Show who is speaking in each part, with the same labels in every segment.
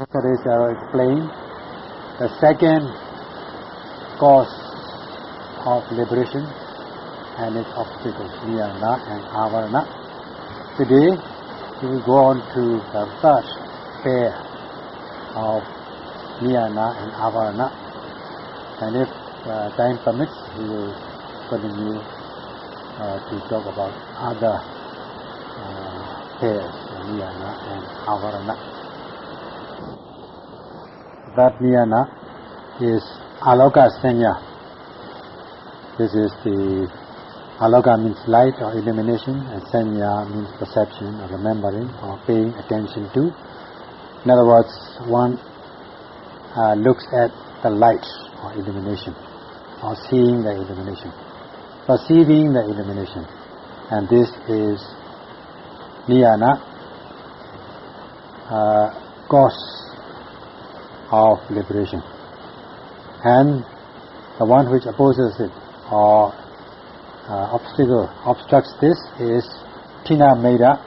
Speaker 1: Yesterday Sarah explained the second cause of liberation and its obstacles, niyana and avarana. Today we will go on to the third pair of niyana and avarana. And if uh, time permits, we will continue uh, to talk about other uh, pairs, niyana and avarana. That niyana is aloka sanya. This is the aloka means light or illumination, and sanya means perception or remembering or paying attention to. In other words, one uh, looks at the light or illumination, or seeing the illumination, perceiving the illumination, and this is niyana, uh, cause of liberation. And the one which opposes it or uh, obstacle obstructs this is tina meda,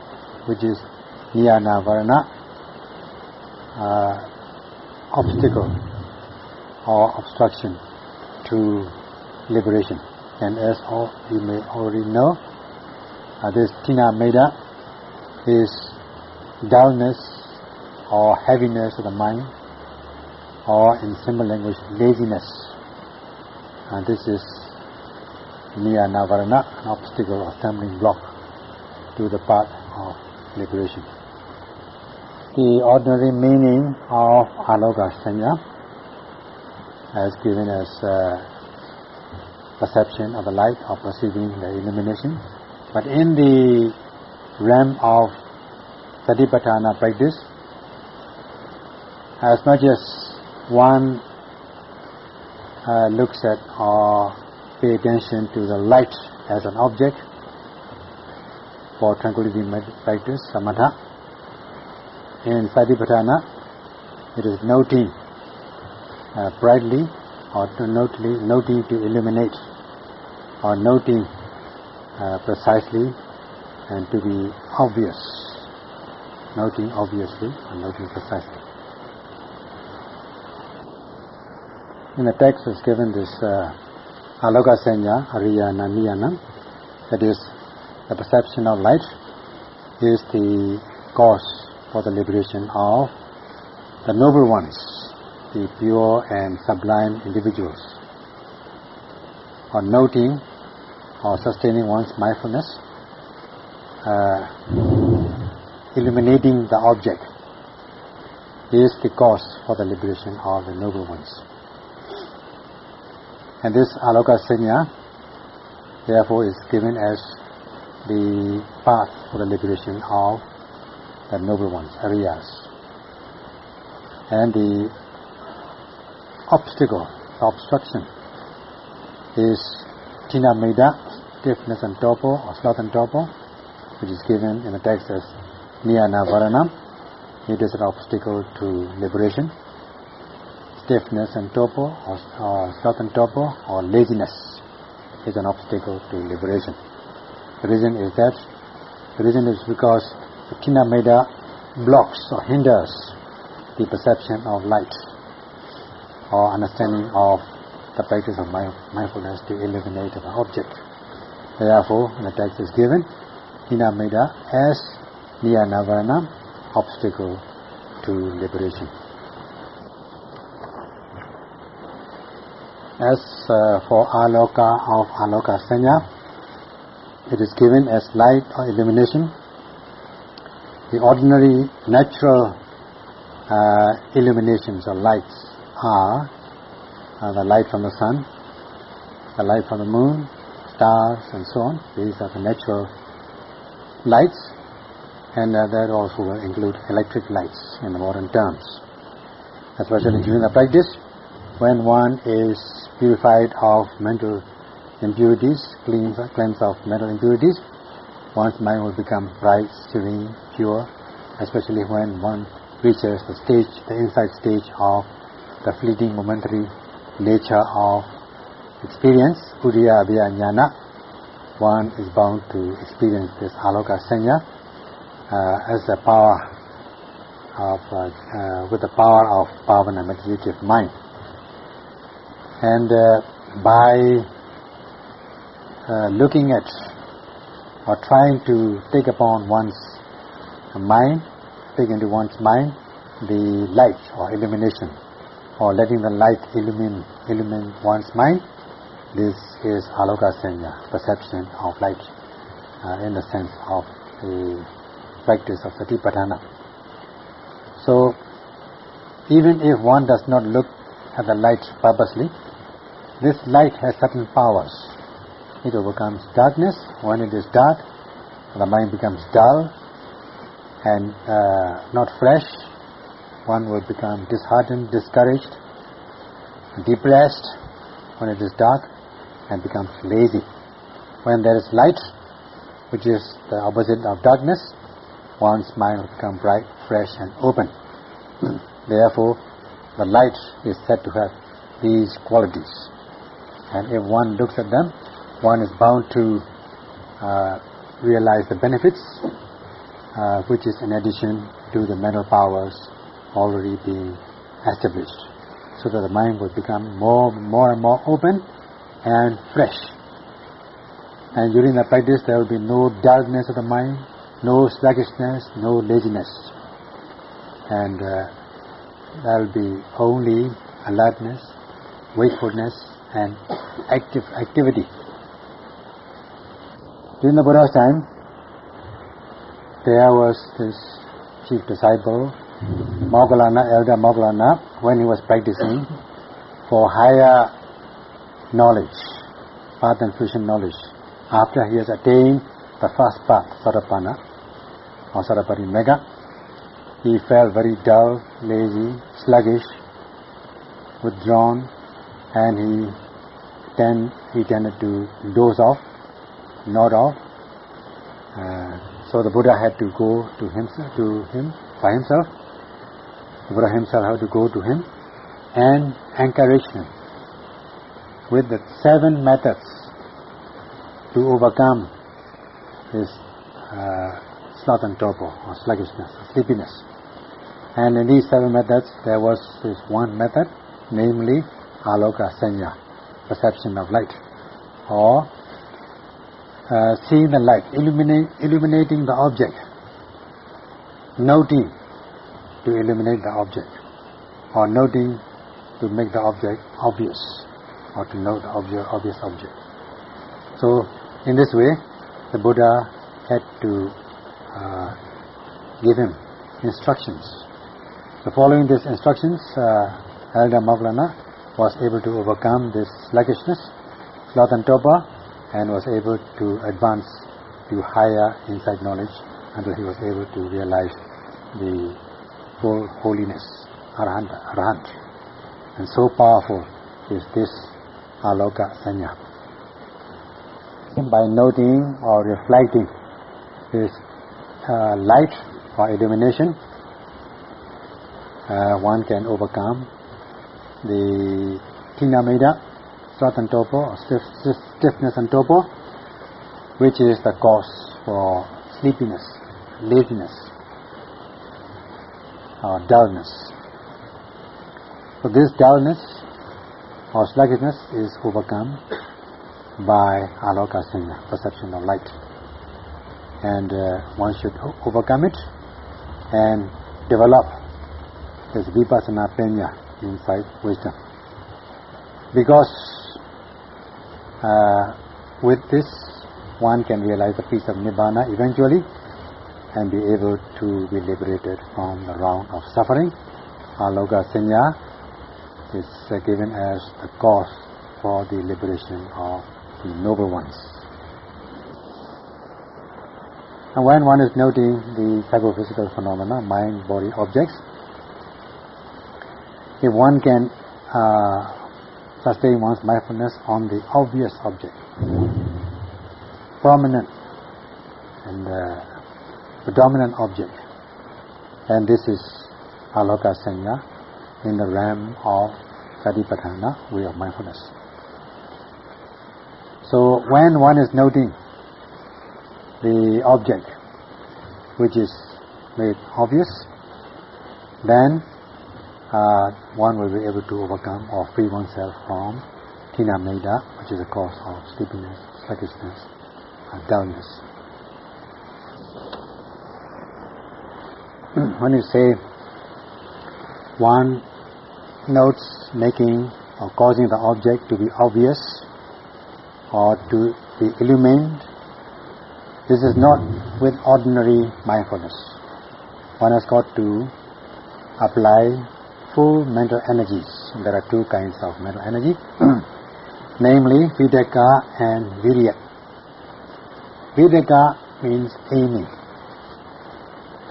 Speaker 1: which is niyana varana, uh, obstacle or obstruction to liberation. And as all you may already know, uh, this tina meda is dullness or heaviness of the mind or in simple language laziness. And this is niyana varana an obstacle or stumbling block to the path of liberation. The ordinary meaning of aloka sanya given as uh, perception of the light or perceiving the illumination. But in the realm of satipatthana practice as much as one uh, looks at or pay attention to the light as an object for tranquility practice, samatha. In Satipatthana, it is noting uh, brightly or to noting, noting to illuminate or noting uh, precisely and to be obvious, noting obviously and noting precisely. In the text is given this uh, aloka sanya, ariyana, niyana, that is the perception of light is the cause for the liberation of the noble ones, the pure and sublime individuals. Or noting or sustaining one's mindfulness, uh, illuminating the object is the cause for the liberation of the noble ones. And this aloka sanya, therefore, is given as the path for the liberation of the noble ones, ariyas. And the obstacle, the obstruction, is tina meda, stiffness and torpor, or sloth and torpor, which is given in the text as niyana varanam. It is an obstacle to liberation stiffness and torpor or, or and torpor or laziness is an obstacle to liberation. The reason is that the reason is because the tina blocks or hinders the perception of light or understanding of the practice of mindfulness to eliminate the object. Therefore, the text is given tina as niyana obstacle to liberation. As uh, for aloka of aloka sanya, it is given as light or illumination. The ordinary natural uh, illuminations or lights are uh, the light from the sun, the light from the moon, stars and so on. These are the natural lights and uh, that also will include electric lights in the modern terms. Especially during the practice, when one is purified of mental impurities, cleansed, cleansed of mental impurities, one's mind will become bright, serene, pure, especially when one reaches the stage, the inside stage of the fleeting momentary nature of experience, Udayabbaya Jnana, one is bound to experience this aloka sanya uh, as a power of, uh, uh, with the power of Bhavana meditative mind. And uh, by uh, looking at or trying to take upon one's mind, take into one's mind the light or illumination, or letting the light illumine, illumine one's mind, this is aloka sanya, perception of light, uh, in the sense of the practice of satipatthana. So, even if one does not look at the light purposely, this light has certain powers. It overcomes darkness. When it is dark, the mind becomes dull and uh, not fresh. One will become disheartened, discouraged, depressed when it is dark and becomes lazy. When there is light, which is the opposite of darkness, one's mind will become bright, fresh and open. Therefore, the light is said to have these qualities. And if one looks at them, one is bound to uh, realize the benefits, uh, which is in addition to the mental powers already being established, so that the mind will become more, more and more open and fresh. And during the practice, there will be no darkness of the mind, no sluggishness, no laziness. And uh, there will be only alertness, wakefulness, and active activity. During the Buddha's time, there was this chief disciple, Moggallana, elder Moggallana, when he was practicing for higher knowledge, path and fruition knowledge. After he has attained the first path, Sotapanna, or magga, he felt very dull, lazy, sluggish, withdrawn, and he then he tended to doze off, nod off. Uh, so the Buddha had to go to himself, to him by himself. The Buddha himself had to go to him and encourage him with the seven methods to overcome his uh, sloth and torpor, or sluggishness, or sleepiness. And in these seven methods, there was this one method, namely aloka sanya, perception of light, or uh, seeing the light, illuminate, illuminating the object, noting to illuminate the object, or noting to make the object obvious, or to know the object, obvious object. So, in this way, the Buddha had to uh, give him instructions. So, following these instructions, uh, Elder Moggallana was able to overcome this sluggishness, sloth and torpor, and was able to advance to higher insight knowledge until he was able to realize the full holiness, arahant, arahant. And so powerful is this aloka sanya. By noting or reflecting this uh, light or illumination, uh, one can overcome the Tinamida, sloth and stiff, stiffness and torpor, which is the cause for sleepiness, laziness, or dullness. So this dullness or sluggishness is overcome by aloka sanya, perception of light. And uh, one should overcome it and develop this vipassana penya, insight, wisdom. Because uh, with this one can realize the peace of Nibbana eventually and be able to be liberated from the round of suffering. Aloka Sanya is uh, given as the cause for the liberation of the noble ones. And when one is noting the psychophysical phenomena, mind, body, objects, if one can uh, sustain one's mindfulness on the obvious object, prominent and uh, predominant object, and this is aloka sanya in the realm of satipatthana, way of mindfulness. So when one is noting the object which is made obvious, then uh, one will be able to overcome or free oneself from tina meda, which is a cause of sleepiness, sluggishness, and dullness. when you say one notes making or causing the object to be obvious or to be illumined, this is not with ordinary mindfulness. One has got to apply full mental energies. There are two kinds of mental energy, namely videka and virya. Videka means aiming,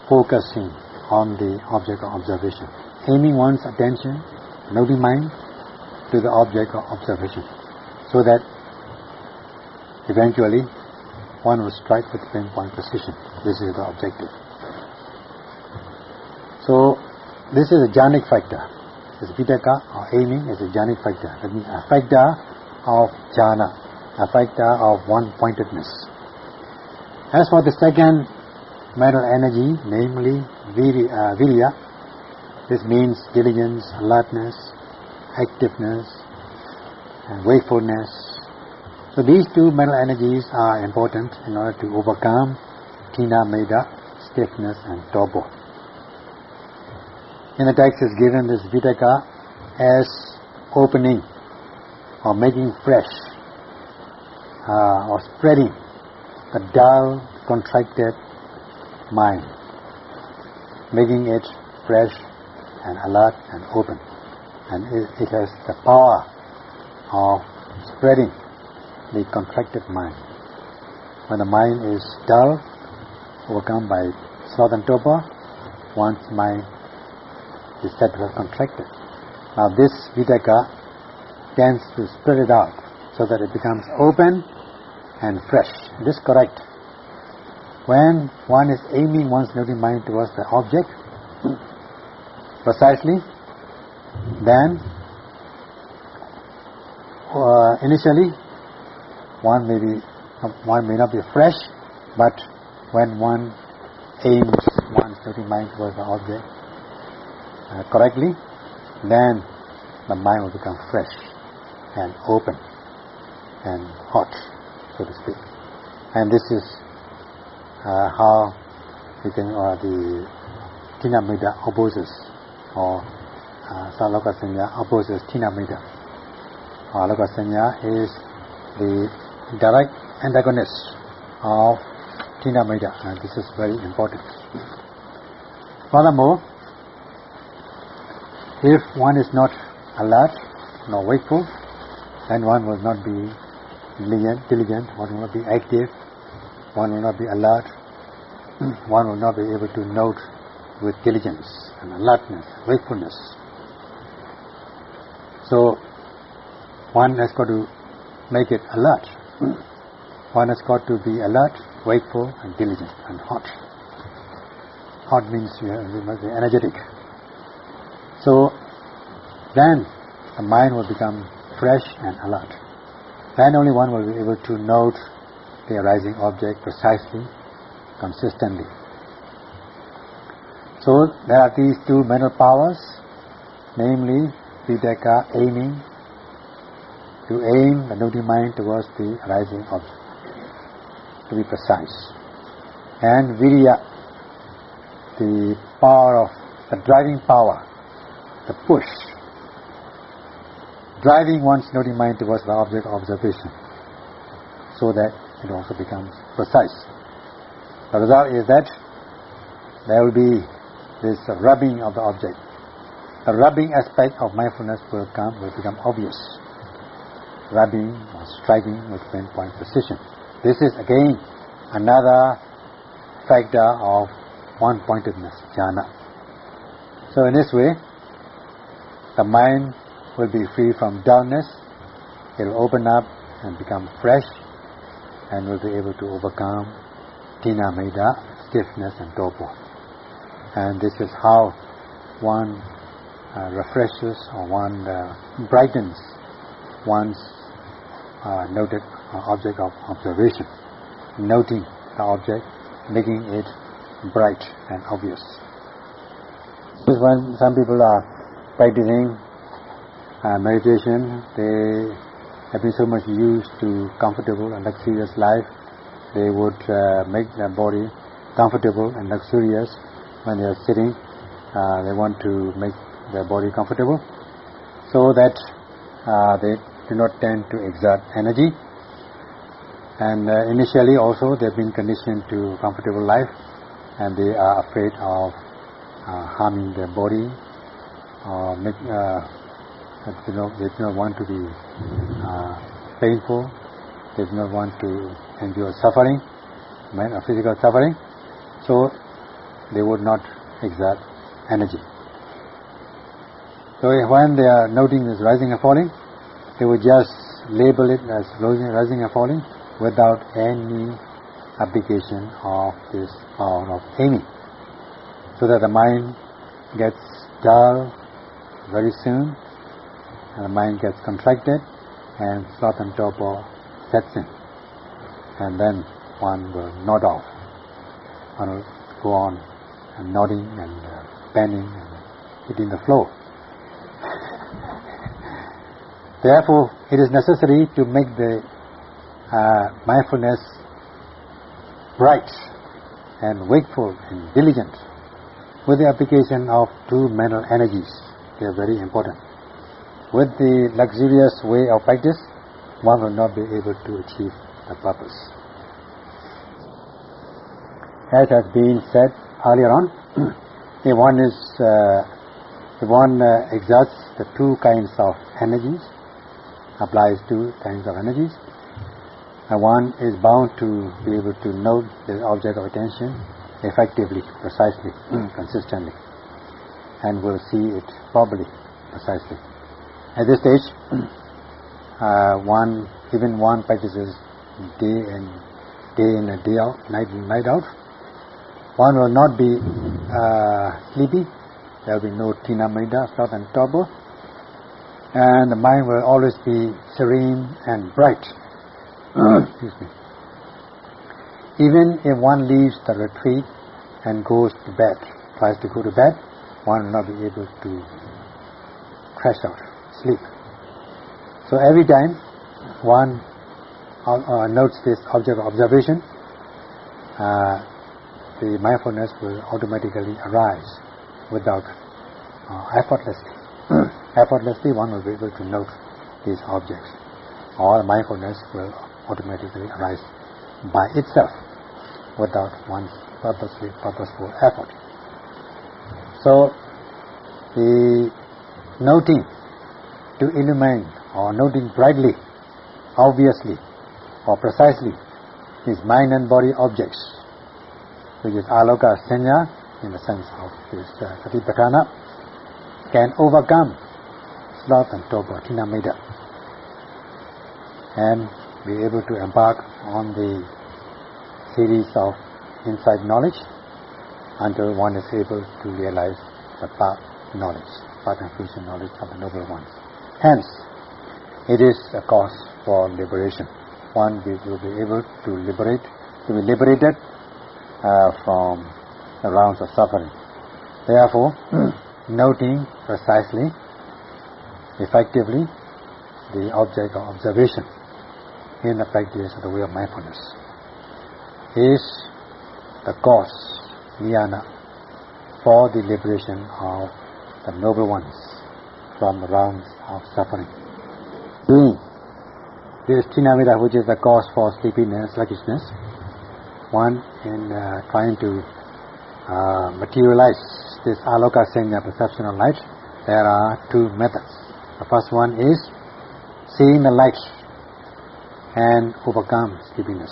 Speaker 1: focusing on the object of observation, aiming one's attention, noting mind, to the object of observation, so that eventually one will strike with pinpoint precision. This is the objective. So this is a jhanic factor. This vitaka or aiming is a jhanic factor. That means a factor of jhana, a factor of one-pointedness. As for the second mental energy, namely virya, uh, virya this means diligence, alertness, activeness, and wakefulness. So these two mental energies are important in order to overcome tina meda, stiffness, and torpor in the text is given this videka as opening or making fresh uh, or spreading the dull, contracted mind, making it fresh and alert and open. And it, it has the power of spreading the contracted mind. When the mind is dull, overcome by sloth and torpor, one's mind is said to have contracted. Now this videka tends to spread it out so that it becomes open and fresh. It is correct. When one is aiming one's noting mind towards the object, precisely, then uh, initially one may be one may not be fresh, but when one aims one's noting mind towards the object, uh, correctly, then the mind will become fresh and open and hot, so to speak. And this is uh, how we can, or the Tina Mida opposes, or uh, Saloka Sanya opposes Tina Mida. Aloka Sanya is the direct antagonist of Tina Mida, and this is very important. Furthermore, if one is not alert nor wakeful, then one will not be diligent, one will not be active, one will not be alert, one will not be able to note with diligence and alertness, wakefulness. So one has got to make it alert. One has got to be alert, wakeful and diligent and hot. Hot means you must be energetic. So then the mind will become fresh and alert. Then only one will be able to note the arising object precisely, consistently. So there are these two mental powers, namely videka, aiming, to aim the noting mind towards the arising object, to be precise. And virya, the power of, the driving power, the push, driving one's noting mind towards the object of observation so that it also becomes precise. The result is that there will be this rubbing of the object. The rubbing aspect of mindfulness will come, will become obvious. Rubbing or striking with pinpoint precision. This is again another factor of one-pointedness, jhana. So in this way, the mind will be free from dullness, it will open up and become fresh and will be able to overcome tina meda, stiffness and torpor. And this is how one uh, refreshes or one uh, brightens one's uh, noted object of observation, noting the object, making it bright and obvious. when some people are practicing uh, meditation, they have been so much used to comfortable and luxurious life, they would uh, make their body comfortable and luxurious when they are sitting. Uh, they want to make their body comfortable so that uh, they do not tend to exert energy. And uh, initially also they've been conditioned to comfortable life and they are afraid of uh, harming their body or make, uh, you know, they do not want to be uh, painful, they do not want to endure suffering, physical suffering, so they would not exert energy. So when they are noting this rising and falling, they would just label it as rising and falling without any application of this power of aiming. So that the mind gets dull very soon, the mind gets contracted, and sloth and torpor sets in. And then one will nod off. One will go on and nodding and uh, bending and hitting the floor. Therefore, it is necessary to make the uh, mindfulness bright and wakeful and diligent with the application of two mental energies. They are very important. With the luxurious way of practice, one will not be able to achieve the purpose. As has been said earlier on, if one is uh, if one uh, exerts the two kinds of energies, applies two kinds of energies. And one is bound to be able to note the object of attention effectively, precisely, consistently, and we'll see it properly, precisely. At this stage, uh, one, even one practices day and day in and day out, night in night out. One will not be uh, sleepy. There will be no tina mida, sloth and torpor and the mind will always be serene and bright. Excuse me. Even if one leaves the retreat and goes to bed, tries to go to bed, one will not be able to crash out, sleep. So every time one uh, notes this object of observation, uh, the mindfulness will automatically arise without uh, effortlessly effortlessly one will be able to note these objects. All mindfulness will automatically arise by itself without one's purposeful effort. So the noting to illumine or noting brightly, obviously or precisely these mind and body objects, which is aloka senya in the sense of this uh, satipatthana, can overcome sloth and torpor, tinamida, and be able to embark on the series of insight knowledge until one is able to realize the path knowledge, path and fruition knowledge of the Noble Ones. Hence, it is a cause for liberation. One will be able to liberate, to be liberated uh, from the rounds of suffering. Therefore, noting precisely effectively the object of observation in the practice of the way of mindfulness is the cause, for the liberation of the noble ones from the rounds of suffering. Doing this tinamida, which is the cause for sleepiness, sluggishness, one in uh, trying to uh, materialize this aloka senya perception of light, there are two methods. The first one is seeing the light and overcome sleepiness.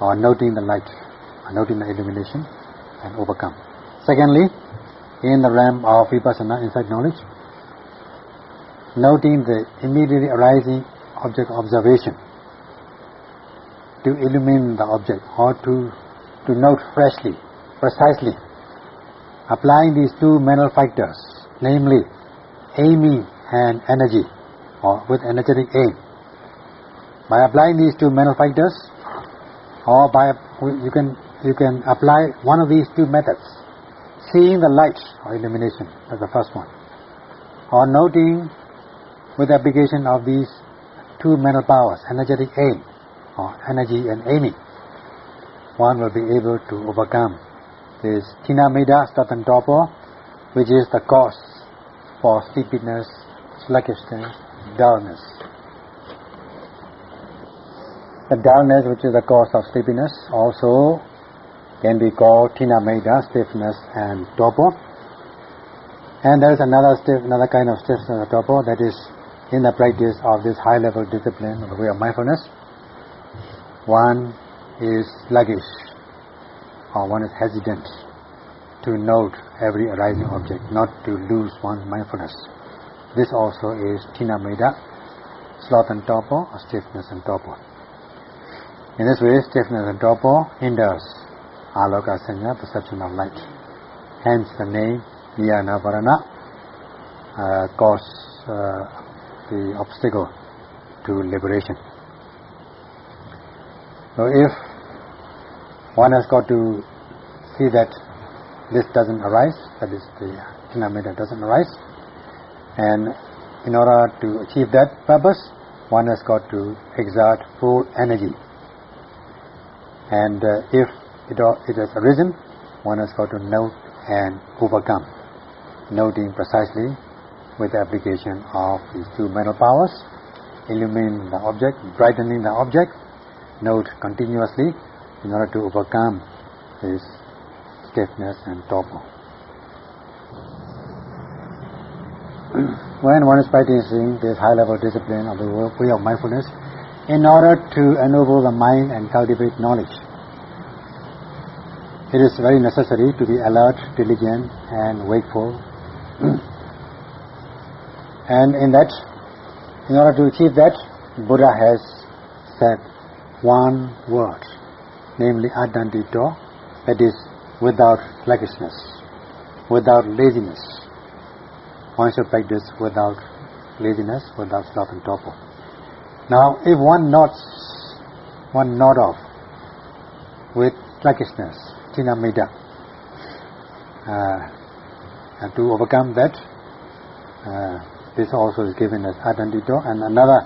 Speaker 1: Or noting the light, or noting the illumination and overcome. Secondly, in the realm of vipassana insight knowledge, noting the immediately arising object observation to illumine the object or to, to note freshly, precisely, applying these two mental factors, namely aiming and energy or with energetic aim. By applying these two mental factors or by you can you can apply one of these two methods seeing the light or illumination, that's the first one. Or noting with the application of these two mental powers, energetic aim, or energy and aiming, one will be able to overcome this Tina Mida Torpor, which is the cause for sleepiness, sluggishness, dullness. The dullness which is the cause of sleepiness also can be called Tina Mida, stiffness and torpor. And there is another stiff, another kind of stiffness and torpor that is in the practice of this high level discipline of the way of mindfulness. One is sluggish or one is hesitant to note every arising object, not to lose one's mindfulness. This also is Tina Mida, sloth and torpor, or stiffness and torpor. In this way, stiffness and torpor hinders aloka sanya, perception of light. Hence the name Niyana Varana uh, cause uh, the obstacle to liberation. So if one has got to see that this doesn't arise, that is the Tinamita doesn't arise, and in order to achieve that purpose, one has got to exert full energy. And uh, if it, it has arisen, one has got to note and overcome, noting precisely with the application of these two mental powers, illumining the object, brightening the object, note continuously in order to overcome this stiffness and torpor. when one is practicing this high-level discipline of the way of mindfulness, in order to ennoble the mind and cultivate knowledge, it is very necessary to be alert, diligent, and wakeful. and in that, in order to achieve that, Buddha has said one word, namely adandito, that is without sluggishness, without laziness. One should practice without laziness, without sloth and torpor. Now, if one nods, one nod off with sluggishness, Tinamida. Uh, and to overcome that, uh, this also is given as Adandito. And another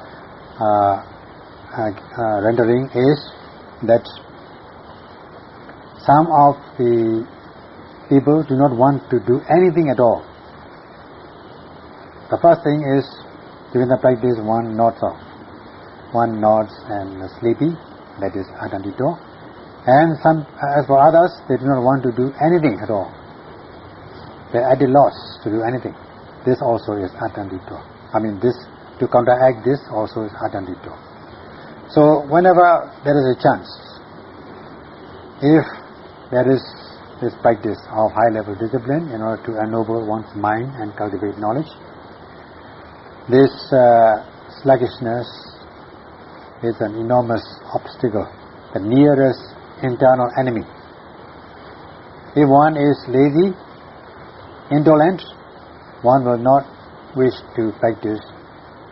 Speaker 1: uh, uh, rendering is that some of the people do not want to do anything at all. The first thing is, during the practice, one nods off. One nods and sleepy, that is Adandito. And some, as for others, they do not want to do anything at all. They are at a loss to do anything. This also is atandito. I mean, this to counteract this also is atandito. So whenever there is a chance, if there is this practice of high-level discipline in order to ennoble one's mind and cultivate knowledge, this uh, sluggishness is an enormous obstacle, the nearest internal enemy. If one is lazy, indolent, one will not wish to practice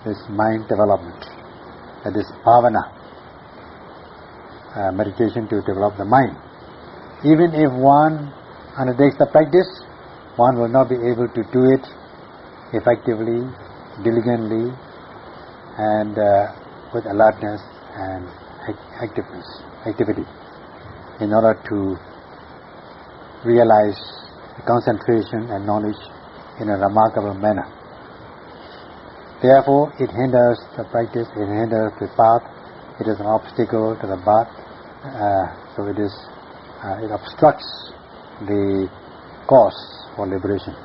Speaker 1: this mind development. That is bhavana, uh, meditation to develop the mind. Even if one undertakes the practice, one will not be able to do it effectively, diligently, and uh, with alertness and activeness, activity in order to realize concentration and knowledge in a remarkable manner. Therefore, it hinders the practice, it hinders the path, it is an obstacle to the path, uh, so it is, uh, it obstructs the course for liberation.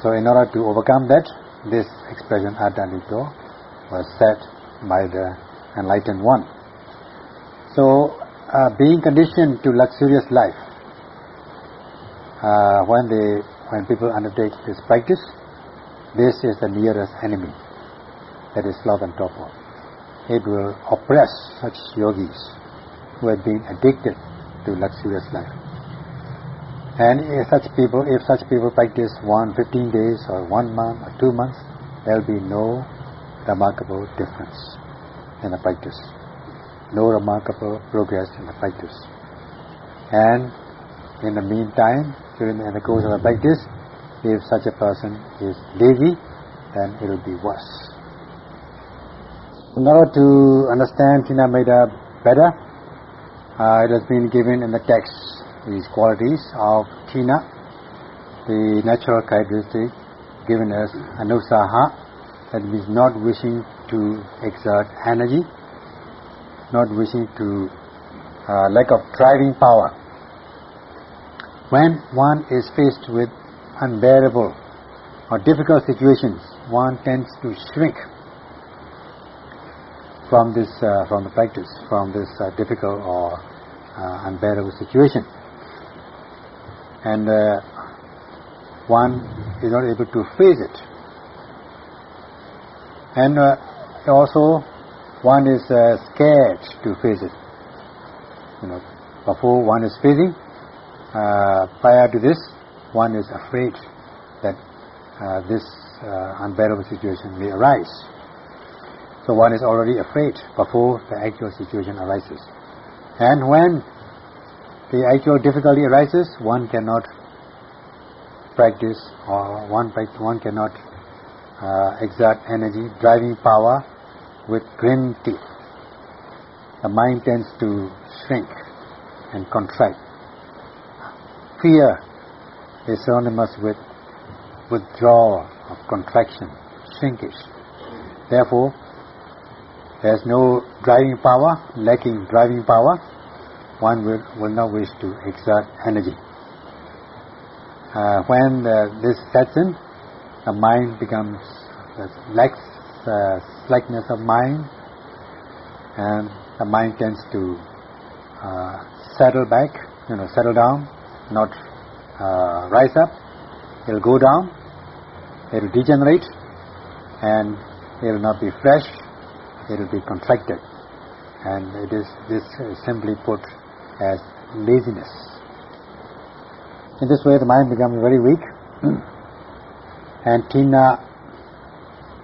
Speaker 1: So in order to overcome that, this expression Adandito was set by the enlightened one. So uh, being conditioned to luxurious life, uh, when they when people undertake this practice, this is the nearest enemy. That is sloth and torpor. It will oppress such yogis who have been addicted to luxurious life. And if such people, if such people practice one 15 days or one month or two months, there will be no remarkable difference in the practice no remarkable progress in the practice. And in the meantime, during the, course of the practice, if such a person is lazy, then it will be worse. In order to understand Tinameda better, uh, it has been given in the text these qualities of Tina, the natural characteristic given as Anusaha, that means not wishing to exert energy, not wishing to uh, lack of driving power. When one is faced with unbearable or difficult situations, one tends to shrink from this, uh, from the practice, from this uh, difficult or uh, unbearable situation. And uh, one is not able to face it. And uh, also, one is uh, scared to face it. You know, before one is facing, prior to this, one is afraid that this unbearable situation may arise. So one is already afraid before the actual situation arises. And when the actual difficulty arises, one cannot practice or one, one cannot uh, exert energy, driving power with grim teeth. The mind tends to shrink and contract. Fear is synonymous with withdrawal of contraction, shrinkage. Therefore, there is no driving power, lacking driving power, one will, will not wish to exert energy. Uh, when this sets in, the mind becomes uh, lacks uh, slackness of mind, and the mind tends to uh, settle back, you know, settle down, not uh, rise up. It will go down. It will degenerate, and it will not be fresh it will be contracted and it is this is simply put as laziness in this way the mind becomes very weak and tina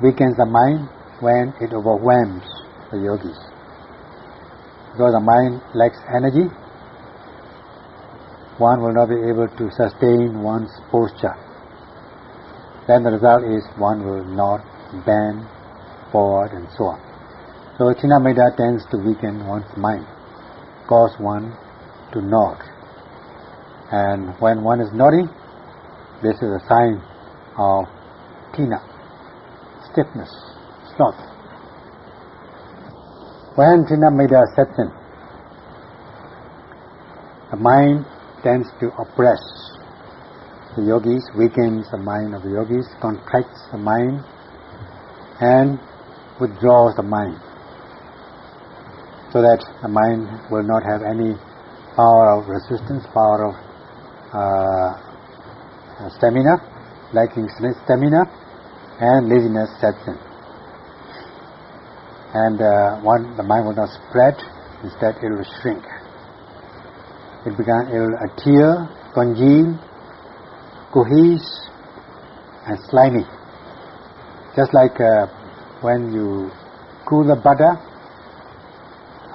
Speaker 1: weakens the mind when it overwhelms the yogis. Because the mind lacks energy one will not be able to sustain one's posture. Then the result is one will not bend forward and so on. So Chinameda tends to weaken one's mind, cause one to nod. And when one is nodding, this is a sign of tina, stiffness, sloth. When Chinameda sets in, the mind tends to oppress. The yogis, weakens the mind of the yogis, contracts the mind, and withdraws the mind so that the mind will not have any power of resistance, power of uh, stamina, lacking stamina, and laziness sets in. And uh, one, the mind will not spread, instead it will shrink. It, began, it will adhere, congeal, cohese, and slimy. Just like uh, when you cool the butter,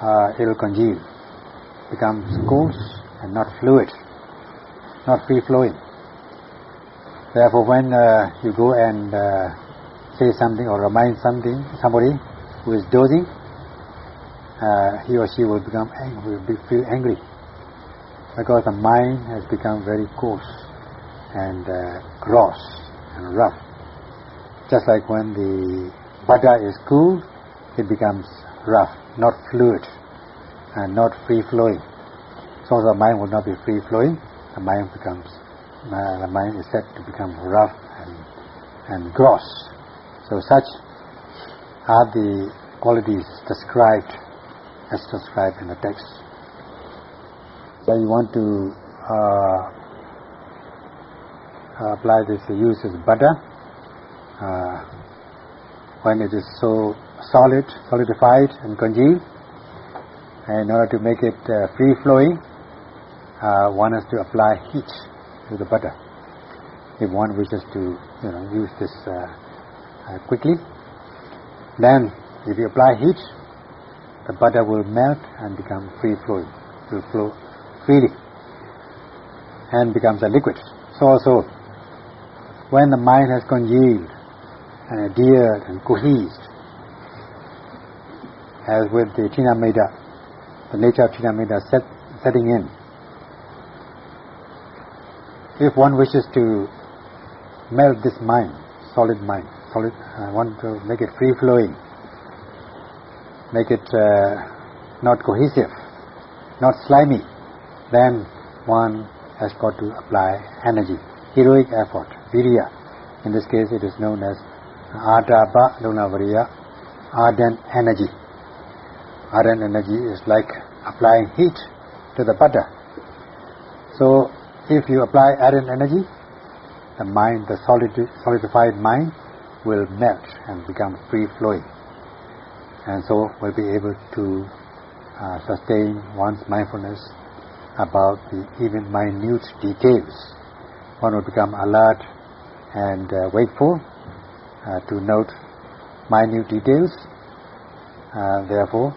Speaker 1: uh, it will congeal, becomes coarse and not fluid, not free-flowing. Therefore, when uh, you go and uh, say something or remind something, somebody who is dozing, uh, he or she will become angry, will be, feel angry because the mind has become very coarse and uh, gross and rough. Just like when the butter is cooled, it becomes rough, not fluid, and not free-flowing. So the mind will not be free-flowing. The mind becomes, uh, the mind is said to become rough and, and gross. So such are the qualities described as described in the text. So you want to uh, apply this use as butter uh, when it is so solid, solidified and congealed. And in order to make it uh, free-flowing, uh, one has to apply heat the butter. If one wishes to, you know, use this uh, uh quickly, then if you apply heat, the butter will melt and become free-flowing, will flow freely. and becomes a liquid. So also, when the mind has congealed and adhered and cohesed, as with the Tina Meda, the nature of Tina Meda set, setting in, if one wishes to melt this mind, solid mind, solid, I want to make it free flowing, make it uh, not cohesive, not slimy, then one has got to apply energy, heroic effort, virya. In this case, it is known as adaba lunavariya, ardent energy. Ardent energy is like applying heat to the butter. So, if you apply ardent energy, the mind, the solidified mind, will melt and become free-flowing. And so will be able to uh, sustain one's mindfulness about the even minute details. One will become alert and uh, wakeful uh, to note minute details. Uh, therefore,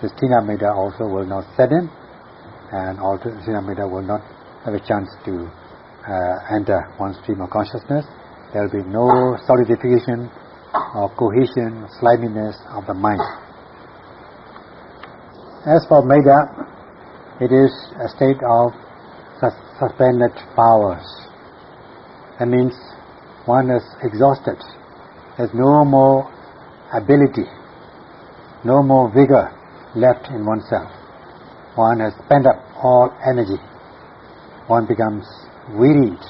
Speaker 1: this Tina Meda also will not set in, and also Tina Meda will not have a chance to uh, enter one stream of consciousness. There will be no solidification or cohesion, sliminess of the mind. As for Meda, it is a state of sus suspended powers. That means one is exhausted. There's no more ability, no more vigor left in oneself. One has spent up all energy. One becomes wearied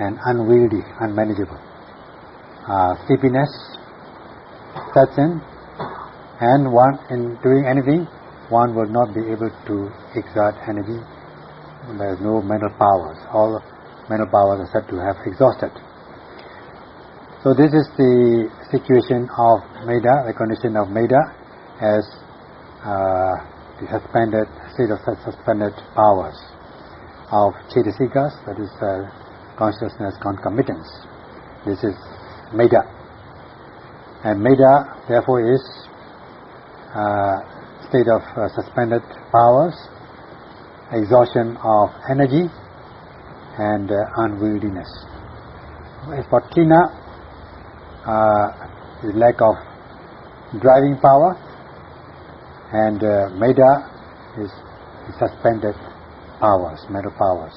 Speaker 1: and unwieldy, unmanageable. Uh, sleepiness sets in, and one, in doing anything, one will not be able to exert energy. There is no mental powers. All mental powers are said to have exhausted. So this is the situation of Meda, the condition of Meda as uh, the suspended, state of suspended powers of Chetasikas, that is uh, consciousness concomitants. This is Meda. And Meda therefore is uh, state of uh, suspended powers, exhaustion of energy, and uh, unwieldiness. As for Tina, uh, the lack of driving power, and uh, Meda is suspended powers, mental powers.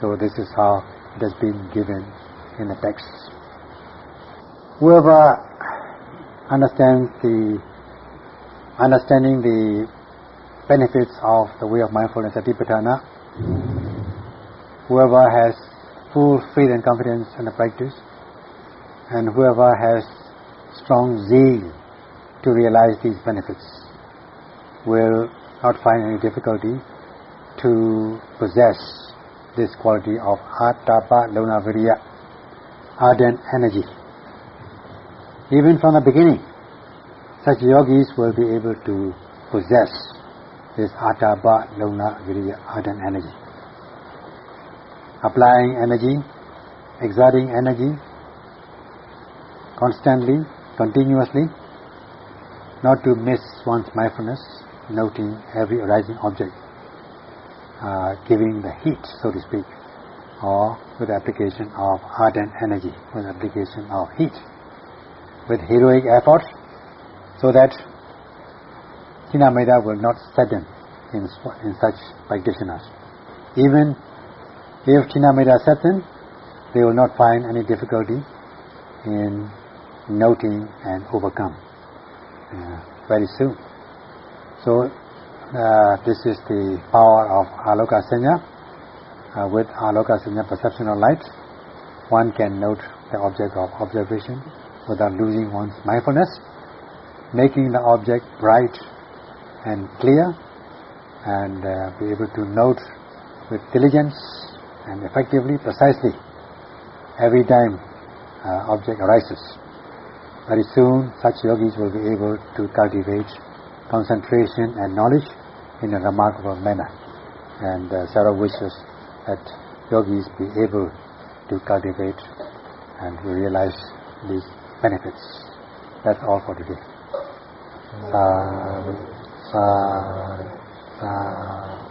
Speaker 1: So this is how it has been given in the text. Whoever understands the understanding the benefits of the way of mindfulness, Satipatthana, whoever has full faith and confidence in the practice, and whoever has strong zeal to realize these benefits will not find any difficulty to possess this quality of atapa lonavirya, ardent energy. Even from the beginning, such yogis will be able to possess this atapa lona viriya ardent energy. Applying energy, exerting energy constantly, continuously, not to miss one's mindfulness, noting every arising object, uh, giving the heat, so to speak, or with application of ardent energy, with application of heat. With heroic effort, so that Meda will not set in, in such practitioners. Even if Meda sets in, they will not find any difficulty in noting and overcome uh, very soon. So uh, this is the power of aloka sanya. Uh, with aloka sanya perception of light, one can note the object of observation without losing one's mindfulness making the object bright and clear and uh, be able to note with diligence and effectively, precisely, every time uh, object arises. Very soon such yogis will be able to cultivate concentration and knowledge in a remarkable manner. And uh, Sarah wishes that yogis be able to cultivate and realize these benefits. That's all for today. Sadhu, sadhu, sadhu.